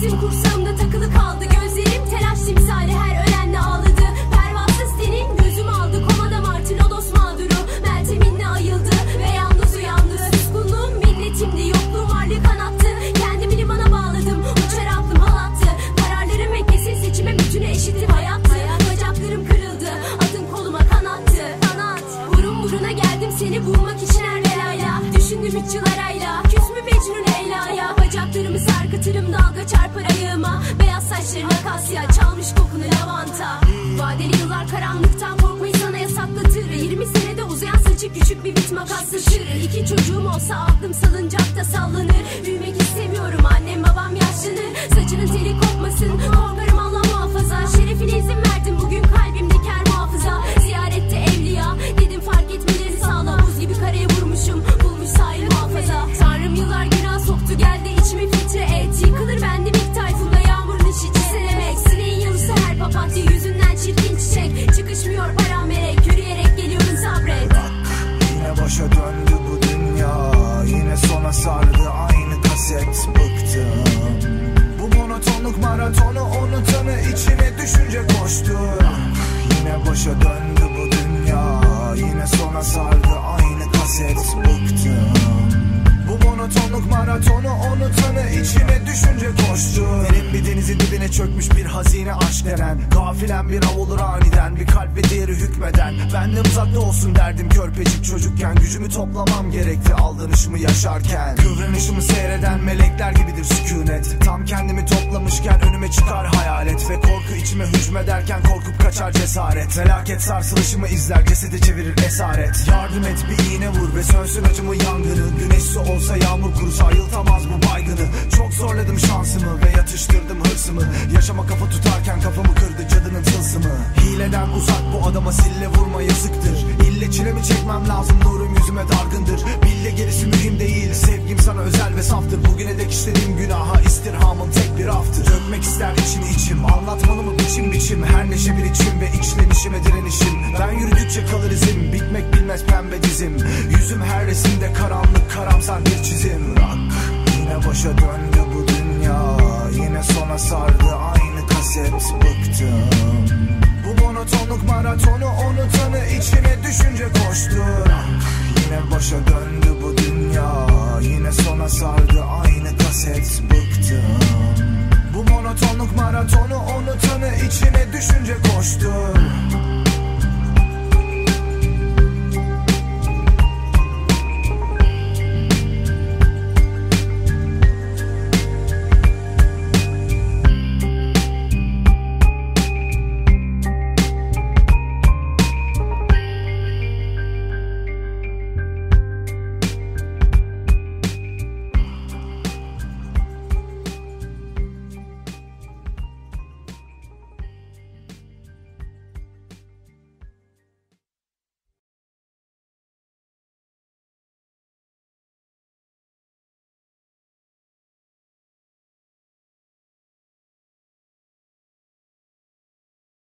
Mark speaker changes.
Speaker 1: Tezim kursamda takılı kaldı. Gözlerim telaş timsali her ölenle ağladı. Pervasız senin gözüm aldı. Komada Martin Odos mağduru. Melteminle ayıldı ve yalnız uyandı. Suskunluğum milletimdi. Yokluğum varlığı kanattı. Kendimi bana bağladım. Uçar aklım halattı Kararlarım ve kesin seçimim bütüne eşittir hayattı. Bacaklarım kırıldı. Adın koluma kanattı. Kanat. Burun buruna geldim seni bulmak için her belayla Düşündüm üç yıl arayla. Saçlarına kasya çalmış kokunu lavanta. Vadeli yıllar karanlıktan korkmayı sana yasaklatır 20 senede uzayan saçı küçük bir bit makaslatır İki çocuğum olsa aklım salıncakta sallanır. Büyümek istemiyorum annem babam yaşlanır. Saçının teli kopmasın papatya yüzünden çirkin çiçek. Çıkışmıyor param vererek yürüyerek geliyorum sabret.
Speaker 2: Yine başa döndü bu dünya. Yine sona sardı aynı kaset. Bıktım. Bu monotonluk maratonu unutanı içine düşünce koştu. Yine başa döndü bu dünya. Yine sona sardı aynı kaset. Bıktım. Bu monotonluk maratonu unutanı düşünce koştu. Derin bir denizin dibine çökmüş bir hazine aşk denen. Gafilen bir av olur aniden bir kalp ve diğeri hükmeden. Benden uzakta olsun derdim körpecik çocukken. Gücümü toplamam gerekti aldanışımı yaşarken. Kıvranışımı seyreden melekler gibidir sükunet. Tam kendimi toplamışken önüme çıkar içime hücmederken korkup kaçar cesaret. Felaket sarsılışımı izler cesedi çevirir esaret. Yardım et bir iğne vur ve sönsün acımı yangını. Güneş su olsa yağmur kurusa ayıltamaz bu baygını. Çok zorladım şansımı ve yatıştırdım hırsımı. Yaşama kafa tutarken kafamı kırdı cadının tılsımı. Hileden uzak bu adama sille vurma yazıktır. İlle çilemi çekmem lazım? Nurum yüzüme dargındır. Bille gerisi mühim değil. Sevgim sana özel ve saftır. Bugüne dek işlediğim günaha istirhamım tek bir aftır Dökmek ister içini içim. Anlatmalı biçim Her neşe bir içim ve içlenişime direnişim. Ben yürüdükçe kalır izim bitmek bilmez pembe dizim. Yüzüm her resimde karanlık karamsar bir çizim. Rock Yine başa döndü bu dünya Yine sona sardı aynı kaset Bıktım. Bu monotonluk maratonu unutanı içine düşünce koştu. Yine başa döndü bu dünya Yine sona sardı aynı kaset Bıktım. Bu monotonluk maratonu içine düşünce koştu